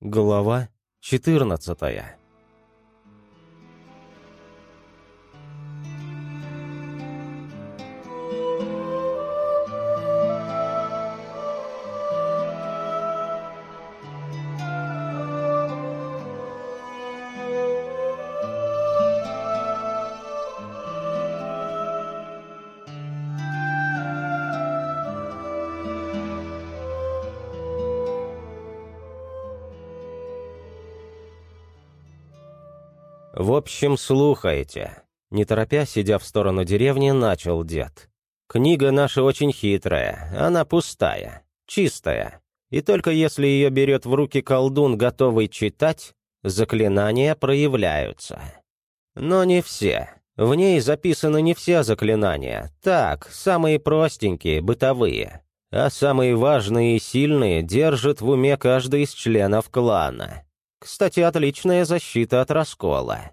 Глава четырнадцатая. «В общем, слухайте». Не торопясь, сидя в сторону деревни, начал дед. «Книга наша очень хитрая, она пустая, чистая. И только если ее берет в руки колдун, готовый читать, заклинания проявляются. Но не все. В ней записаны не все заклинания. Так, самые простенькие, бытовые. А самые важные и сильные держит в уме каждый из членов клана. Кстати, отличная защита от раскола.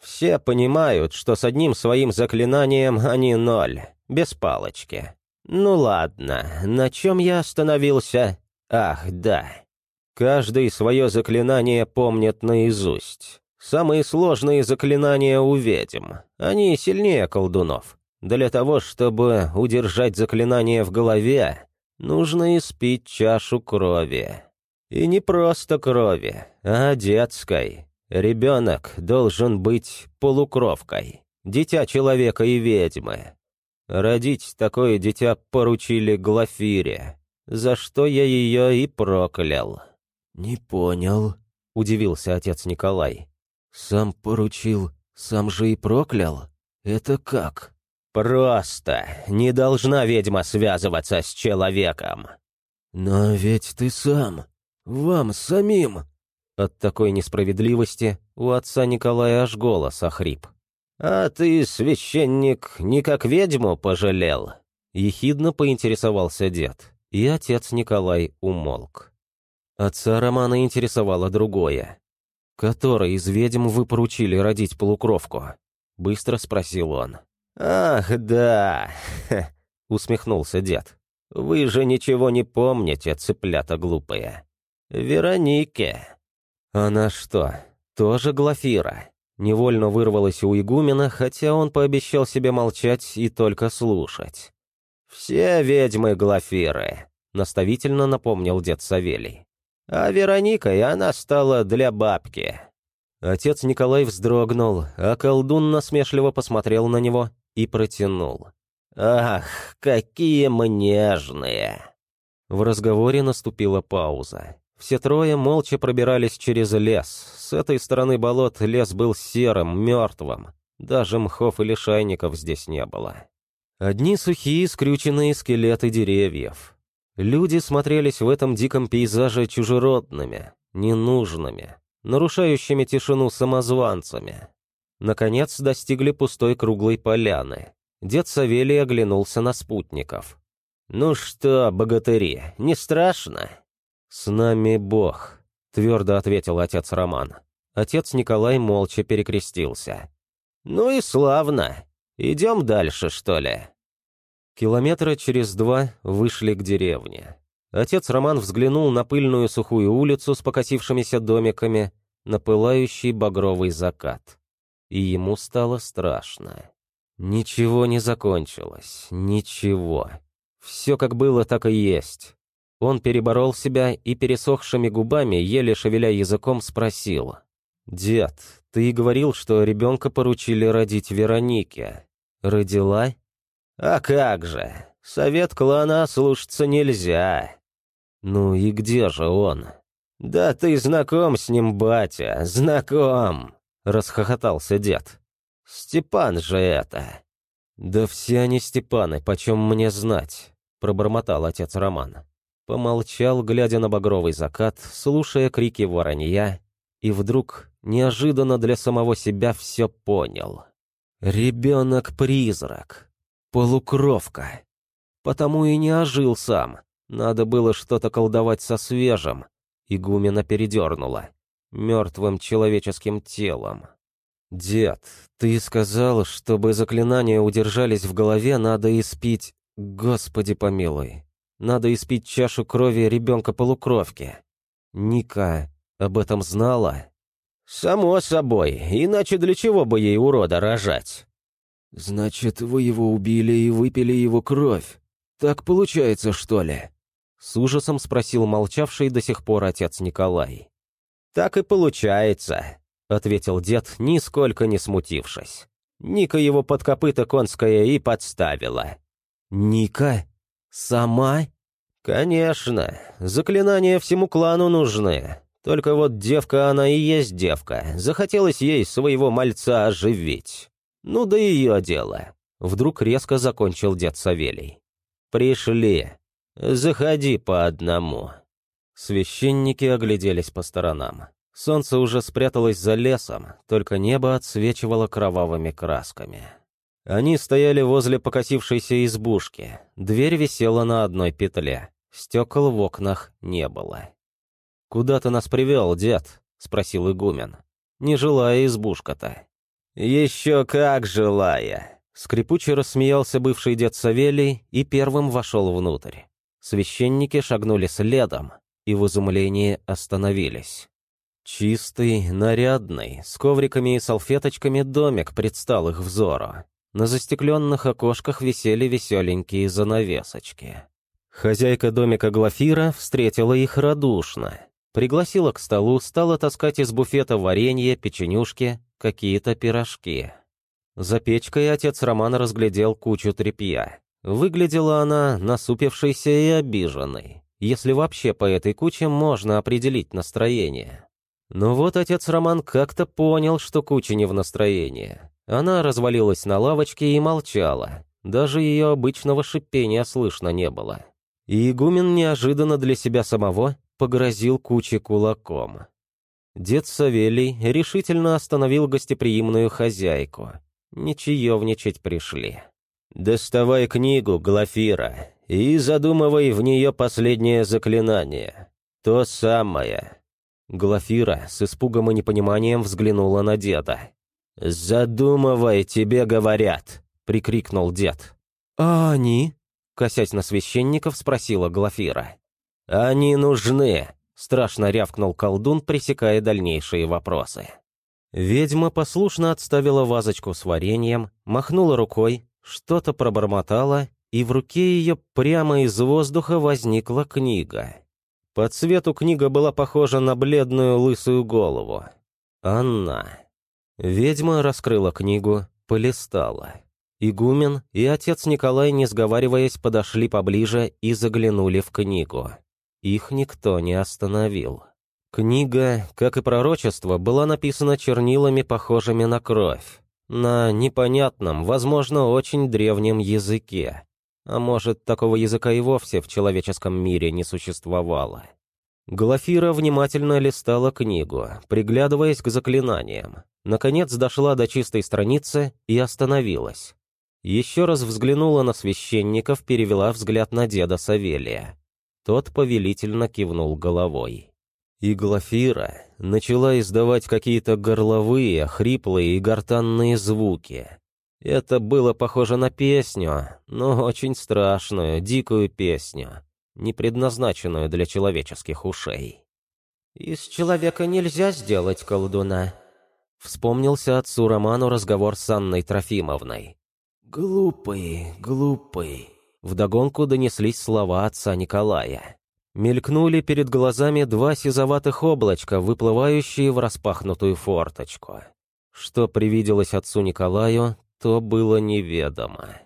Все понимают, что с одним своим заклинанием они ноль, без палочки. Ну ладно, на чем я остановился? Ах, да. Каждый свое заклинание помнит наизусть. Самые сложные заклинания у ведьм. Они сильнее колдунов. Для того, чтобы удержать заклинание в голове, нужно испить чашу крови. И не просто крови, а детской. Ребенок должен быть полукровкой, дитя человека и ведьмы. Родить такое дитя поручили Глафире, за что я ее и проклял. «Не понял», — удивился отец Николай. «Сам поручил, сам же и проклял? Это как?» «Просто не должна ведьма связываться с человеком». «Но ведь ты сам, вам самим!» От такой несправедливости у отца Николая аж голос охрип. «А ты, священник, не как ведьму пожалел?» Ехидно поинтересовался дед, и отец Николай умолк. Отца Романа интересовало другое. «Который из ведьм вы поручили родить полукровку?» Быстро спросил он. «Ах, да!» — усмехнулся дед. «Вы же ничего не помните, цыплята глупые. Веронике». «Она что, тоже Глафира?» Невольно вырвалась у игумена, хотя он пообещал себе молчать и только слушать. «Все ведьмы Глафиры», — наставительно напомнил дед Савелий. «А Вероникой она стала для бабки». Отец Николай вздрогнул, а колдун насмешливо посмотрел на него и протянул. «Ах, какие мы нежные!» В разговоре наступила пауза. Все трое молча пробирались через лес. С этой стороны болот лес был серым, мертвым. Даже мхов или шайников здесь не было. Одни сухие, скрюченные скелеты деревьев. Люди смотрелись в этом диком пейзаже чужеродными, ненужными, нарушающими тишину самозванцами. Наконец достигли пустой круглой поляны. Дед Савелий оглянулся на спутников. «Ну что, богатыри, не страшно?» «С нами Бог», — твердо ответил отец Роман. Отец Николай молча перекрестился. «Ну и славно. Идем дальше, что ли?» Километра через два вышли к деревне. Отец Роман взглянул на пыльную сухую улицу с покосившимися домиками, на пылающий багровый закат. И ему стало страшно. Ничего не закончилось, ничего. Все как было, так и есть. Он переборол себя и пересохшими губами, еле шевеля языком, спросил. «Дед, ты говорил, что ребенка поручили родить Веронике. Родила?» «А как же! Совет клана слушаться нельзя!» «Ну и где же он?» «Да ты знаком с ним, батя, знаком!» — расхохотался дед. «Степан же это!» «Да все они Степаны, почем мне знать?» — пробормотал отец Роман. Помолчал, глядя на багровый закат, слушая крики воронья, и вдруг, неожиданно для самого себя, все понял. Ребенок-призрак. Полукровка. Потому и не ожил сам. Надо было что-то колдовать со свежим. Игумена передернула. Мертвым человеческим телом. «Дед, ты сказал, чтобы заклинания удержались в голове, надо испить... Господи помилуй, надо испить чашу крови ребенка-полукровки. Ника, об этом знала?» «Само собой, иначе для чего бы ей урода рожать?» «Значит, вы его убили и выпили его кровь. Так получается, что ли?» С ужасом спросил молчавший до сих пор отец Николай. «Так и получается», — ответил дед, нисколько не смутившись. Ника его под копыта конская и подставила. «Ника? Сама?» «Конечно. Заклинания всему клану нужны. Только вот девка она и есть девка. Захотелось ей своего мальца оживить. Ну да ее дело». Вдруг резко закончил дед Савелий. «Пришли. Заходи по одному». Священники огляделись по сторонам. Солнце уже спряталось за лесом, только небо отсвечивало кровавыми красками. Они стояли возле покосившейся избушки. Дверь висела на одной петле. Стекол в окнах не было. «Куда ты нас привел, дед?» — спросил игумен. «Не желая избушка-то». «Еще как желая!» Скрипуче рассмеялся бывший дед Савелий и первым вошел внутрь. Священники шагнули следом и в изумлении остановились. Чистый, нарядный, с ковриками и салфеточками домик предстал их взору. На застекленных окошках висели веселенькие занавесочки. Хозяйка домика Глафира встретила их радушно. Пригласила к столу, стала таскать из буфета варенье, печенюшки, какие-то пирожки. За печкой отец Романа разглядел кучу тряпья. Выглядела она насупившейся и обиженной, если вообще по этой куче можно определить настроение. Но вот отец Роман как-то понял, что куча не в настроении. Она развалилась на лавочке и молчала. Даже ее обычного шипения слышно не было. И игумен неожиданно для себя самого погрозил куче кулаком. Дед Савелий решительно остановил гостеприимную хозяйку. Не чаевничать пришли. «Доставай книгу, Глафира, и задумывай в нее последнее заклинание. То самое». Глафира с испугом и непониманием взглянула на деда. «Задумывай, тебе говорят!» — прикрикнул дед. «А они?» — косясь на священников, спросила Глафира. «Они нужны!» — страшно рявкнул колдун, пресекая дальнейшие вопросы. Ведьма послушно отставила вазочку с вареньем, махнула рукой, что-то пробормотала, и в руке ее прямо из воздуха возникла книга. По цвету книга была похожа на бледную лысую голову. Анна. Ведьма раскрыла книгу, полистала. Игумен и отец Николай, не сговариваясь, подошли поближе и заглянули в книгу. Их никто не остановил. Книга, как и пророчество, была написана чернилами, похожими на кровь на непонятном, возможно, очень древнем языке. А может, такого языка и вовсе в человеческом мире не существовало. Глафира внимательно листала книгу, приглядываясь к заклинаниям. Наконец дошла до чистой страницы и остановилась. Еще раз взглянула на священников, перевела взгляд на деда Савелия. Тот повелительно кивнул головой. И Глафира начала издавать какие-то горловые, хриплые и гортанные звуки. Это было похоже на песню, но очень страшную, дикую песню, не предназначенную для человеческих ушей. «Из человека нельзя сделать колдуна», — вспомнился отцу Роману разговор с Анной Трофимовной. «Глупый, глупый», — вдогонку донеслись слова отца Николая. Мелькнули перед глазами два сизоватых облачка, выплывающие в распахнутую форточку. Что привиделось отцу Николаю, то было неведомо.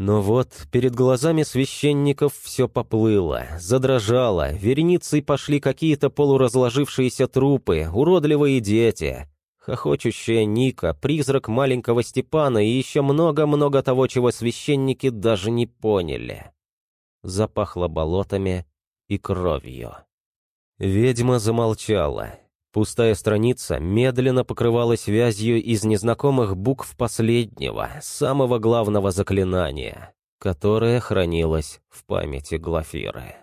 Но вот перед глазами священников все поплыло, задрожало, верницей пошли какие-то полуразложившиеся трупы, уродливые дети, хохочущая Ника, призрак маленького Степана и еще много-много того, чего священники даже не поняли. Запахло болотами, и кровью. Ведьма замолчала. Пустая страница медленно покрывалась вязью из незнакомых букв последнего, самого главного заклинания, которое хранилось в памяти Глафиры.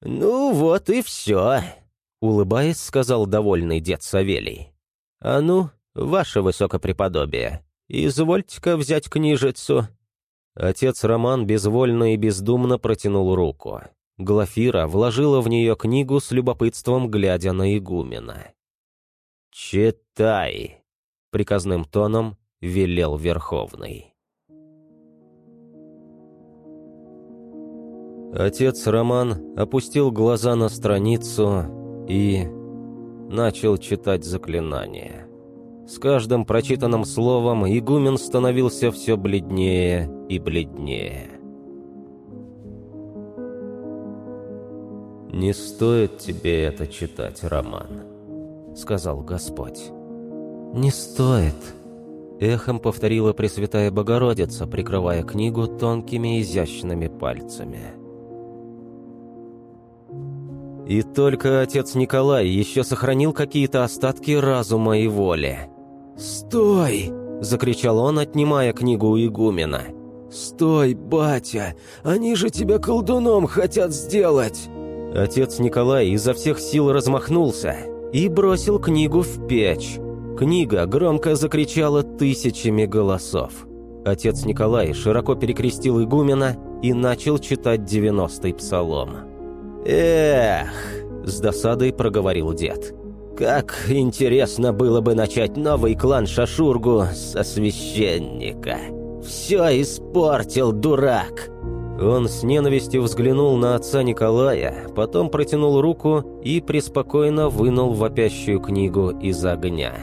«Ну вот и все», — улыбаясь, сказал довольный дед Савелий. «А ну, ваше высокопреподобие, извольте-ка взять книжицу». Отец Роман безвольно и бездумно протянул руку. Глафира вложила в нее книгу с любопытством, глядя на игумена. «Читай!» — приказным тоном велел Верховный. Отец Роман опустил глаза на страницу и начал читать заклинание. С каждым прочитанным словом игумен становился все бледнее и бледнее. «Не стоит тебе это читать, Роман», — сказал Господь. «Не стоит», — эхом повторила Пресвятая Богородица, прикрывая книгу тонкими изящными пальцами. И только отец Николай еще сохранил какие-то остатки разума и воли. «Стой!» – закричал он, отнимая книгу у игумена. «Стой, батя! Они же тебя колдуном хотят сделать!» Отец Николай изо всех сил размахнулся и бросил книгу в печь. Книга громко закричала тысячами голосов. Отец Николай широко перекрестил игумена и начал читать девяностый псалом. «Эх!» – с досадой проговорил дед. «Как интересно было бы начать новый клан Шашургу со священника! Все испортил, дурак!» Он с ненавистью взглянул на отца Николая, потом протянул руку и преспокойно вынул вопящую книгу из огня.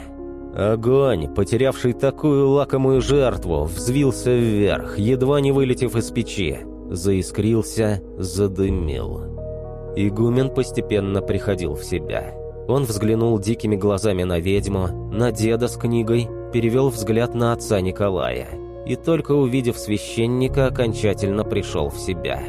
Огонь, потерявший такую лакомую жертву, взвился вверх, едва не вылетев из печи, заискрился, задымил. Игумен постепенно приходил в себя. Он взглянул дикими глазами на ведьму, на деда с книгой, перевел взгляд на отца Николая. И только увидев священника, окончательно пришел в себя.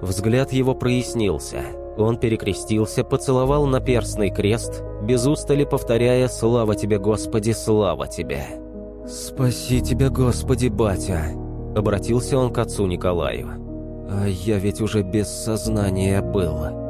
Взгляд его прояснился. Он перекрестился, поцеловал наперстный крест, без устали повторяя «Слава тебе, Господи, слава тебе!» «Спаси тебя, Господи, батя!» Обратился он к отцу Николаю. «А я ведь уже без сознания был».